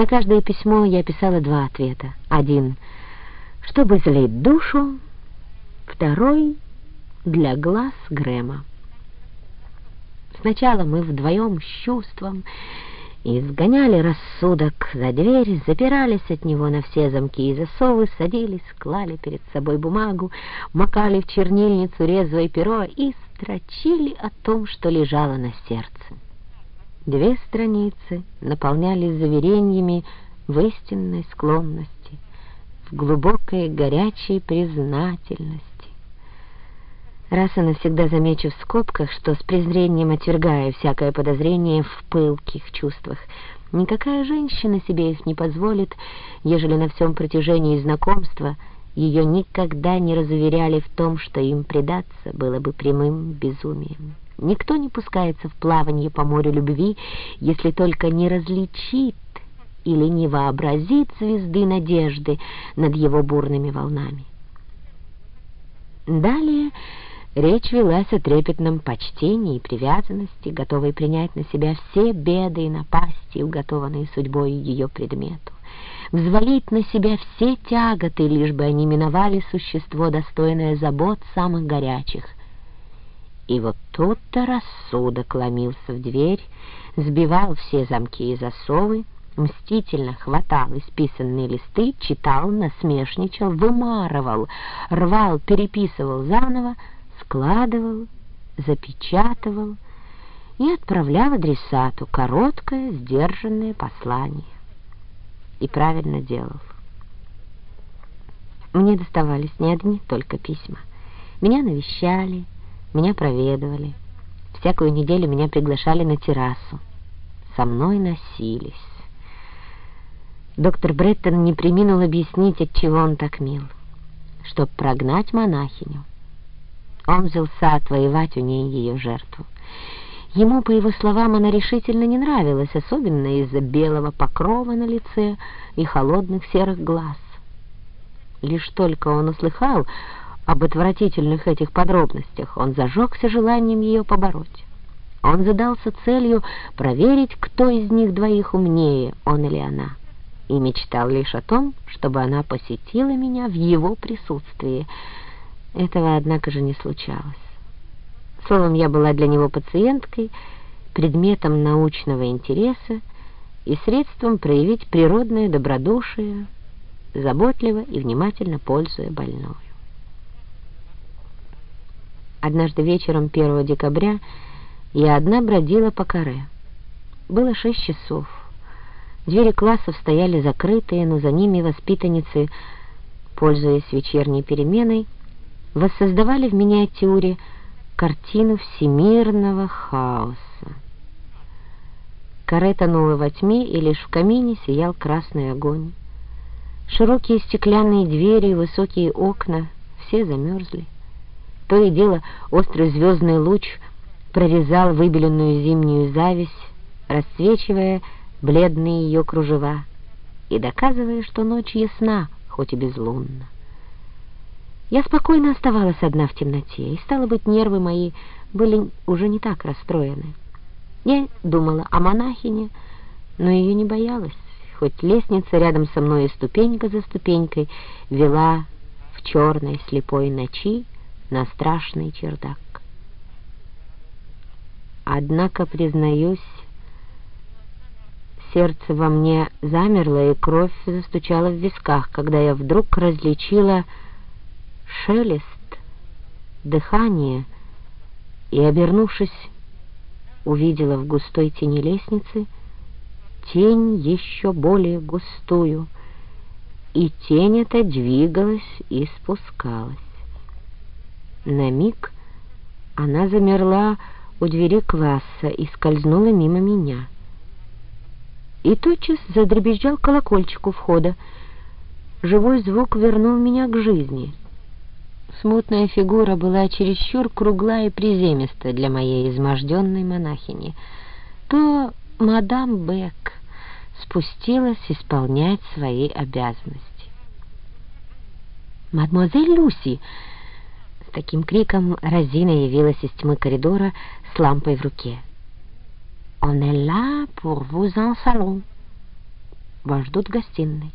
На каждое письмо я писала два ответа. Один — чтобы залить душу, второй — для глаз Грэма. Сначала мы вдвоем с чувством изгоняли рассудок за дверь, запирались от него на все замки и засовы, садились, клали перед собой бумагу, макали в чернильницу резвое перо и строчили о том, что лежало на сердце. Две страницы наполнялись заверениями в истинной склонности, в глубокой горячей признательности. Раз и навсегда замечу в скобках, что с презрением отвергаю всякое подозрение в пылких чувствах. Никакая женщина себе их не позволит, ежели на всем протяжении знакомства ее никогда не разуверяли в том, что им предаться было бы прямым безумием. Никто не пускается в плавание по морю любви, если только не различит или не вообразит звезды надежды над его бурными волнами. Далее Речь велась о трепетном почтении и привязанности, готовой принять на себя все беды и напасти, уготованные судьбой ее предмету, взвалить на себя все тяготы, лишь бы они миновали существо, достойное забот самых горячих. И вот тут-то рассудок ломился в дверь, сбивал все замки и засовы, мстительно хватал исписанные листы, читал, насмешничал, вымарывал, рвал, переписывал заново, складывал, запечатывал и отправлял адресату короткое, сдержанное послание. И правильно делал. Мне доставались не одни только письма. Меня навещали, меня проведывали. Всякую неделю меня приглашали на террасу. Со мной носились. Доктор Бреттон не приминул объяснить, от чего он так мил. Чтоб прогнать монахиню, он взялся отвоевать у ней ее жертву. Ему, по его словам, она решительно не нравилась, особенно из-за белого покрова на лице и холодных серых глаз. Лишь только он услыхал об отвратительных этих подробностях, он зажегся желанием ее побороть. Он задался целью проверить, кто из них двоих умнее, он или она, и мечтал лишь о том, чтобы она посетила меня в его присутствии — этого, однако же, не случалось. Словом, я была для него пациенткой, предметом научного интереса и средством проявить природное добродушие, заботливо и внимательно пользуя больную. Однажды вечером 1 декабря я одна бродила по каре. Было шесть часов. Двери классов стояли закрытые, но за ними воспитанницы, пользуясь вечерней переменой, воссоздавали в миниатюре картину всемирного хаоса. Каре тонула во тьме, и лишь в камине сиял красный огонь. Широкие стеклянные двери и высокие окна все замерзли. То и дело острый звездный луч прорезал выбеленную зимнюю зависть, расцвечивая бледные ее кружева и доказывая, что ночь ясна, хоть и безлунна. Я спокойно оставалась одна в темноте, и, стало быть, нервы мои были уже не так расстроены. Я думала о монахине, но ее не боялась, хоть лестница рядом со мной и ступенька за ступенькой вела в черной слепой ночи на страшный чердак. Однако, признаюсь, сердце во мне замерло, и кровь застучала в висках, когда я вдруг различила шелест, дыхание, и, обернувшись, увидела в густой тени лестницы тень еще более густую, и тень эта двигалась и спускалась. На миг она замерла у двери класса и скользнула мимо меня. И тотчас задребезжал колокольчик у входа. Живой звук вернул меня к жизни — Смутная фигура была чересчур кругла и приземиста для моей изможденной монахини. То мадам Бек спустилась исполнять свои обязанности. «Мадемуазель Люси!» Таким криком Розина явилась из тьмы коридора с лампой в руке. «On est là pour vous en salon!» Вас ждут в гостиной.